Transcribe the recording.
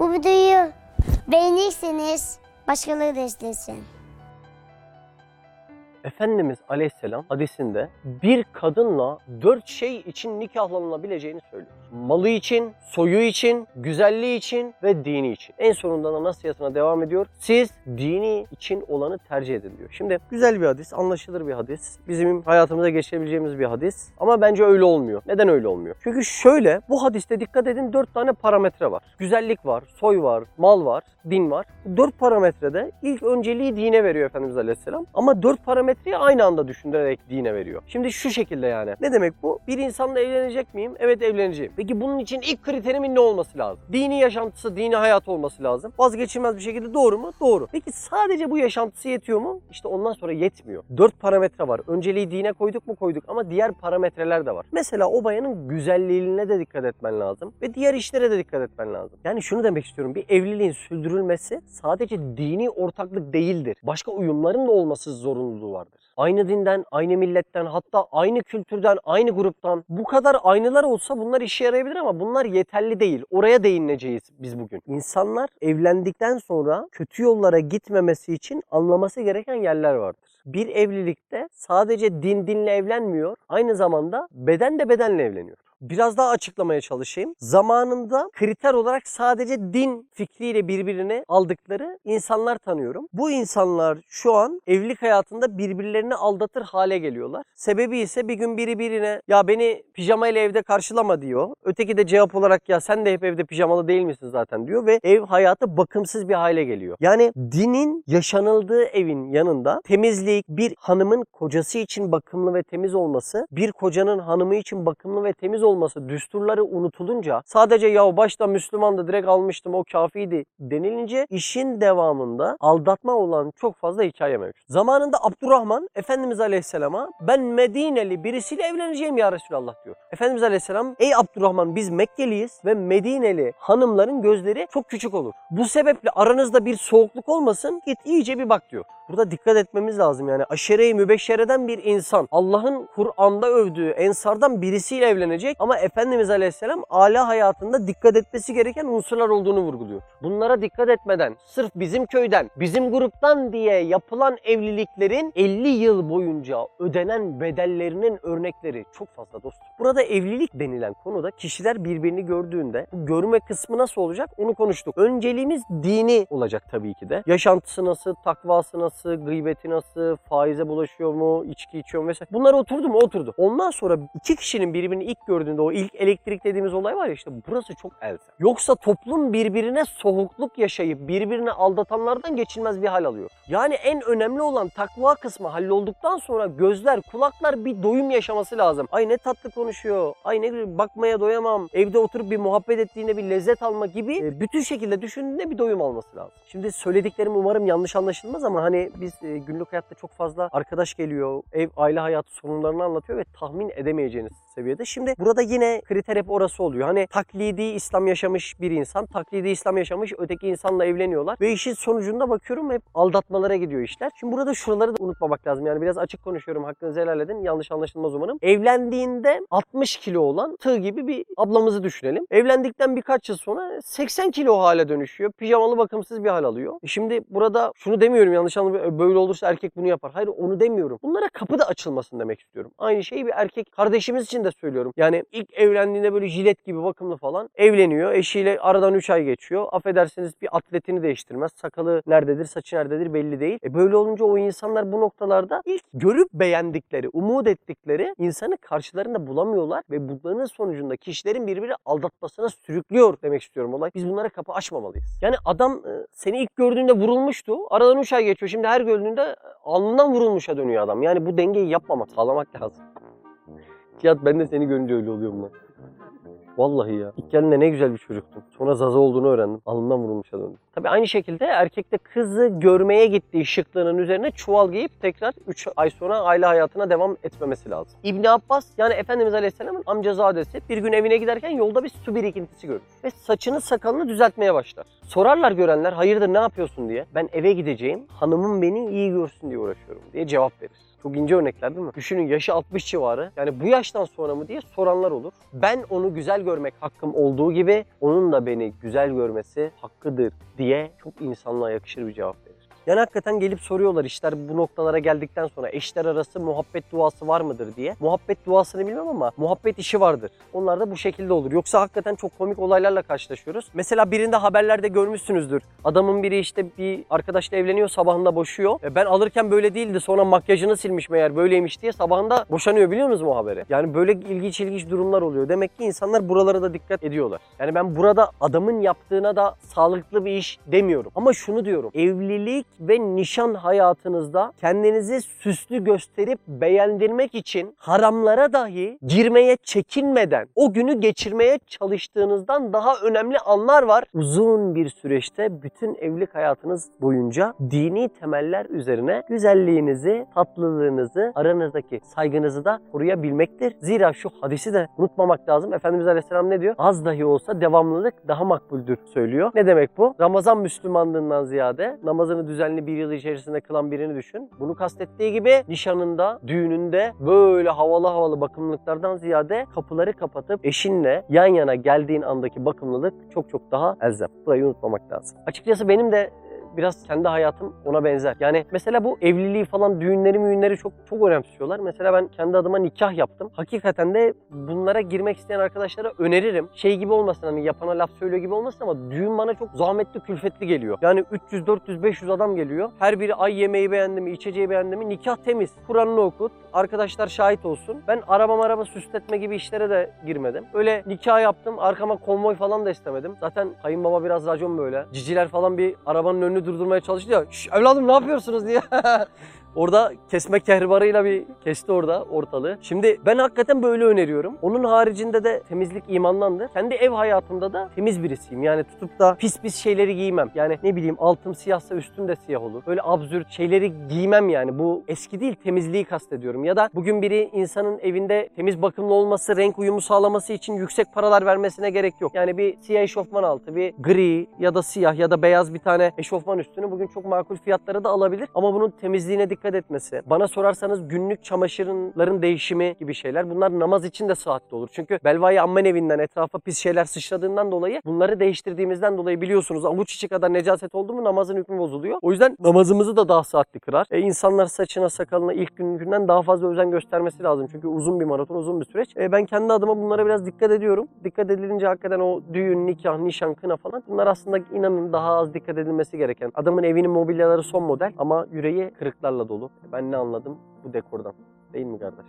Bu videoyu beğenirseniz başkaları da izlesin. Efendimiz Aleyhisselam hadisinde bir kadınla dört şey için nikahlanabileceğini söylüyor. Malı için, soyu için, güzelliği için ve dini için. En sonunda da nasihatına devam ediyor. Siz dini için olanı tercih edin diyor. Şimdi güzel bir hadis, anlaşılır bir hadis. Bizim hayatımıza geçirebileceğimiz bir hadis. Ama bence öyle olmuyor. Neden öyle olmuyor? Çünkü şöyle, bu hadiste dikkat edin dört tane parametre var. Güzellik var, soy var, mal var, din var. Dört parametrede ilk önceliği dine veriyor Efendimiz Aleyhisselam. Ama dört parametreyi aynı anda düşündürerek dine veriyor. Şimdi şu şekilde yani. Ne demek bu? Bir insanla evlenecek miyim? Evet evleneceğim. Peki bunun için ilk kriterimin ne olması lazım? Dini yaşantısı, dini hayat olması lazım. Vazgeçilmez bir şekilde doğru mu? Doğru. Peki sadece bu yaşantısı yetiyor mu? İşte ondan sonra yetmiyor. Dört parametre var. Önceliği dine koyduk mu koyduk ama diğer parametreler de var. Mesela o bayanın güzelliğine de dikkat etmen lazım ve diğer işlere de dikkat etmen lazım. Yani şunu demek istiyorum. Bir evliliğin sürdürülmesi sadece dini ortaklık değildir. Başka uyumların da olması zorunluluğu vardır. Aynı dinden, aynı milletten, hatta aynı kültürden, aynı gruptan bu kadar aynılar olsa bunlar işe yarayabilir ama bunlar yeterli değil. Oraya değineceğiz biz bugün. İnsanlar evlendikten sonra kötü yollara gitmemesi için anlaması gereken yerler vardır. Bir evlilikte sadece din dinle evlenmiyor, aynı zamanda beden de bedenle evleniyor. Biraz daha açıklamaya çalışayım. Zamanında kriter olarak sadece din fikriyle birbirini aldıkları insanlar tanıyorum. Bu insanlar şu an evlilik hayatında birbirlerini aldatır hale geliyorlar. Sebebi ise bir gün biri birine ya beni pijamayla evde karşılama diyor. Öteki de cevap olarak ya sen de hep evde pijamalı değil misin zaten diyor ve ev hayatı bakımsız bir hale geliyor. Yani dinin yaşanıldığı evin yanında temizlik, bir hanımın kocası için bakımlı ve temiz olması, bir kocanın hanımı için bakımlı ve temiz olması düsturları unutulunca sadece ya başta Müslümandı direkt almıştım o kafiydi denilince işin devamında aldatma olan çok fazla hikaye mevcut. Zamanında Abdurrahman Efendimiz Aleyhisselam'a ben Medineli birisiyle evleneceğim ya Resulallah diyor. Efendimiz Aleyhisselam ey Abdurrahman biz Mekkeliyiz ve Medineli hanımların gözleri çok küçük olur. Bu sebeple aranızda bir soğukluk olmasın git iyice bir bak diyor. Burada dikkat etmemiz lazım yani aşere-i mübeşşereden bir insan Allah'ın Kur'an'da övdüğü ensardan birisiyle evlenecek ama Efendimiz Aleyhisselam âlâ hayatında dikkat etmesi gereken unsurlar olduğunu vurguluyor. Bunlara dikkat etmeden sırf bizim köyden, bizim gruptan diye yapılan evliliklerin 50 yıl boyunca ödenen bedellerinin örnekleri çok fazla dostum. Burada evlilik denilen konuda kişiler birbirini gördüğünde görme kısmı nasıl olacak onu konuştuk. Önceliğimiz dini olacak tabii ki de. Yaşantısı nasıl, takvası nasıl, gıybeti nasıl, faize bulaşıyor mu, içki içiyor mu vesaire. Bunlar oturdu mu? Oturdu. Ondan sonra iki kişinin birbirini ilk gördüğünde o ilk elektrik dediğimiz olay var ya işte burası çok elzem. Yoksa toplum birbirine soğukluk yaşayıp birbirini aldatanlardan geçilmez bir hal alıyor. Yani en önemli olan takva kısmı hallolduktan sonra gözler, kulaklar bir doyum yaşaması lazım. Ay ne tatlı konuşuyor. Ay ne güzel, bakmaya doyamam. Evde oturup bir muhabbet ettiğinde bir lezzet alma gibi e, bütün şekilde düşündüğünde bir doyum alması lazım. Şimdi söylediklerim umarım yanlış anlaşılmaz ama hani biz e, günlük hayatta çok fazla arkadaş geliyor, ev, aile hayatı sorunlarını anlatıyor ve tahmin edemeyeceğiniz seviyede. Şimdi burada yine kriter hep orası oluyor. Hani taklidi İslam yaşamış bir insan, taklidi İslam yaşamış öteki insanla evleniyorlar ve işin sonucunda bakıyorum hep aldatmalara gidiyor işler. Şimdi burada şuraları da unutmamak lazım. Yani biraz açık konuşuyorum. Hakkınızı helal edin. Yanlış anlaşılmaz umarım. Evlendiğinde 60 kilo olan tığ gibi bir ablamızı düşünelim. Evlendikten birkaç yıl sonra 80 kilo hale dönüşüyor. Pijamalı bakımsız bir hal alıyor. E Şimdi burada şunu demiyorum yanlış anlamayın. Böyle olursa erkek bunu yapar. Hayır onu demiyorum. Bunlara kapı da açılmasın demek istiyorum. Aynı şeyi bir erkek kardeşimiz için de söylüyorum. Yani ilk evlendiğinde böyle jilet gibi bakımlı falan evleniyor. Eşiyle aradan 3 ay geçiyor. Affedersiniz bir atletini değiştirmez. Sakalı nerededir, saçı nerededir belli değil. E böyle olunca o insanlar bu noktalarda ilk görüp beğendikleri, umut ettikleri insanı karşılarında bulamıyorlar ve bunların sonucunda kişilerin birbiri aldatmasına sürüklüyor demek istiyorum olay. Biz bunlara kapı açmamalıyız. Yani adam e, seni ilk gördüğünde vurulmuştu. Aradan 3 ay geçiyor. Şimdi her gördüğünde alnından vurulmuşa dönüyor adam. Yani bu dengeyi yapmamak, sağlamak lazım. Cihat ben de seni görünce öyle oluyorum lan. Vallahi ya. İlk geldiğinde ne güzel bir çocuktun. Sonra zaza olduğunu öğrendim. Alnından vurulmuşa döndüm. Tabii aynı şekilde erkek de kızı görmeye gittiği şıklığının üzerine çuval giyip tekrar 3 ay sonra aile hayatına devam etmemesi lazım. İbni Abbas yani Efendimiz Aleyhisselam'ın amcazadesi bir gün evine giderken yolda bir su birikintisi görür. Ve saçını sakalını düzeltmeye başlar. Sorarlar görenler hayırdır ne yapıyorsun diye. Ben eve gideceğim hanımım beni iyi görsün diye uğraşıyorum diye cevap verir. Çok ince örnekler değil mi? Düşünün yaşı 60 civarı. Yani bu yaştan sonra mı diye soranlar olur. Ben onu güzel görmek hakkım olduğu gibi onun da beni güzel görmesi hakkıdır diye çok insanlığa yakışır bir cevap. Yani hakikaten gelip soruyorlar işler bu noktalara geldikten sonra eşler arası muhabbet duası var mıdır diye. Muhabbet duasını bilmem ama muhabbet işi vardır. Onlar da bu şekilde olur. Yoksa hakikaten çok komik olaylarla karşılaşıyoruz. Mesela birinde haberlerde görmüşsünüzdür. Adamın biri işte bir arkadaşla evleniyor sabahında boşuyor. E ben alırken böyle değildi sonra makyajını silmiş meğer böyleymiş diye sabahında boşanıyor biliyor musunuz bu haberi? Yani böyle ilginç ilginç durumlar oluyor. Demek ki insanlar buralara da dikkat ediyorlar. Yani ben burada adamın yaptığına da sağlıklı bir iş demiyorum. Ama şunu diyorum. Evlilik ve nişan hayatınızda kendinizi süslü gösterip beğendirmek için haramlara dahi girmeye çekinmeden o günü geçirmeye çalıştığınızdan daha önemli anlar var. Uzun bir süreçte bütün evlilik hayatınız boyunca dini temeller üzerine güzelliğinizi, tatlılığınızı, aranızdaki saygınızı da koruyabilmektir. Zira şu hadisi de unutmamak lazım. Efendimiz Aleyhisselam ne diyor? Az dahi olsa devamlılık daha makbuldür söylüyor. Ne demek bu? Ramazan Müslümanlığından ziyade namazını düzenli bir yıl içerisinde kılan birini düşün. Bunu kastettiği gibi nişanında, düğününde böyle havalı havalı bakımlılıklardan ziyade kapıları kapatıp eşinle yan yana geldiğin andaki bakımlılık çok çok daha elzem. Burayı unutmamak lazım. Açıkçası benim de biraz kendi hayatım ona benzer. Yani mesela bu evliliği falan düğünleri müğünleri çok çok önemsiyorlar. Mesela ben kendi adıma nikah yaptım. Hakikaten de bunlara girmek isteyen arkadaşlara öneririm. Şey gibi olmasın hani yapana laf söylüyor gibi olmasın ama düğün bana çok zahmetli külfetli geliyor. Yani 300 400 500 adam geliyor. Her biri ay yemeği beğendi mi, içeceği beğendi mi? Nikah temiz. Kur'an'ını okut. Arkadaşlar şahit olsun. Ben araba araba süsletme gibi işlere de girmedim. Öyle nikah yaptım. Arkama konvoy falan da istemedim. Zaten kayınbaba biraz racon böyle. Ciciler falan bir arabanın önünü durdurmaya çalıştı ya. Şş, evladım ne yapıyorsunuz diye. Orada kesme kehribarıyla bir kesti orada ortalığı. Şimdi ben hakikaten böyle öneriyorum. Onun haricinde de temizlik imandandır. Kendi ev hayatımda da temiz birisiyim. Yani tutup da pis pis şeyleri giymem. Yani ne bileyim altım siyahsa üstüm de siyah olur. Böyle absürt şeyleri giymem yani. Bu eski değil temizliği kastediyorum. Ya da bugün biri insanın evinde temiz bakımlı olması, renk uyumu sağlaması için yüksek paralar vermesine gerek yok. Yani bir siyah eşofman altı, bir gri ya da siyah ya da beyaz bir tane eşofman üstünü bugün çok makul fiyatlara da alabilir. Ama bunun temizliğine dikkat etmesi. Bana sorarsanız günlük çamaşırların değişimi gibi şeyler. Bunlar namaz için de sıhhatli olur. Çünkü belvayı ammen evinden etrafa pis şeyler sıçradığından dolayı bunları değiştirdiğimizden dolayı biliyorsunuz avuç içi kadar necaset oldu mu namazın hükmü bozuluyor. O yüzden namazımızı da daha sıhhatli kırar. E, insanlar saçına sakalına ilk günden daha fazla özen göstermesi lazım. Çünkü uzun bir maraton, uzun bir süreç. E, ben kendi adıma bunlara biraz dikkat ediyorum. Dikkat edilince hakikaten o düğün, nikah, nişan, kına falan bunlar aslında inanın daha az dikkat edilmesi gereken. Adamın evinin mobilyaları son model ama yüreği kırıklarla dolu. Ben ne anladım bu dekordan? Değil mi kardeş?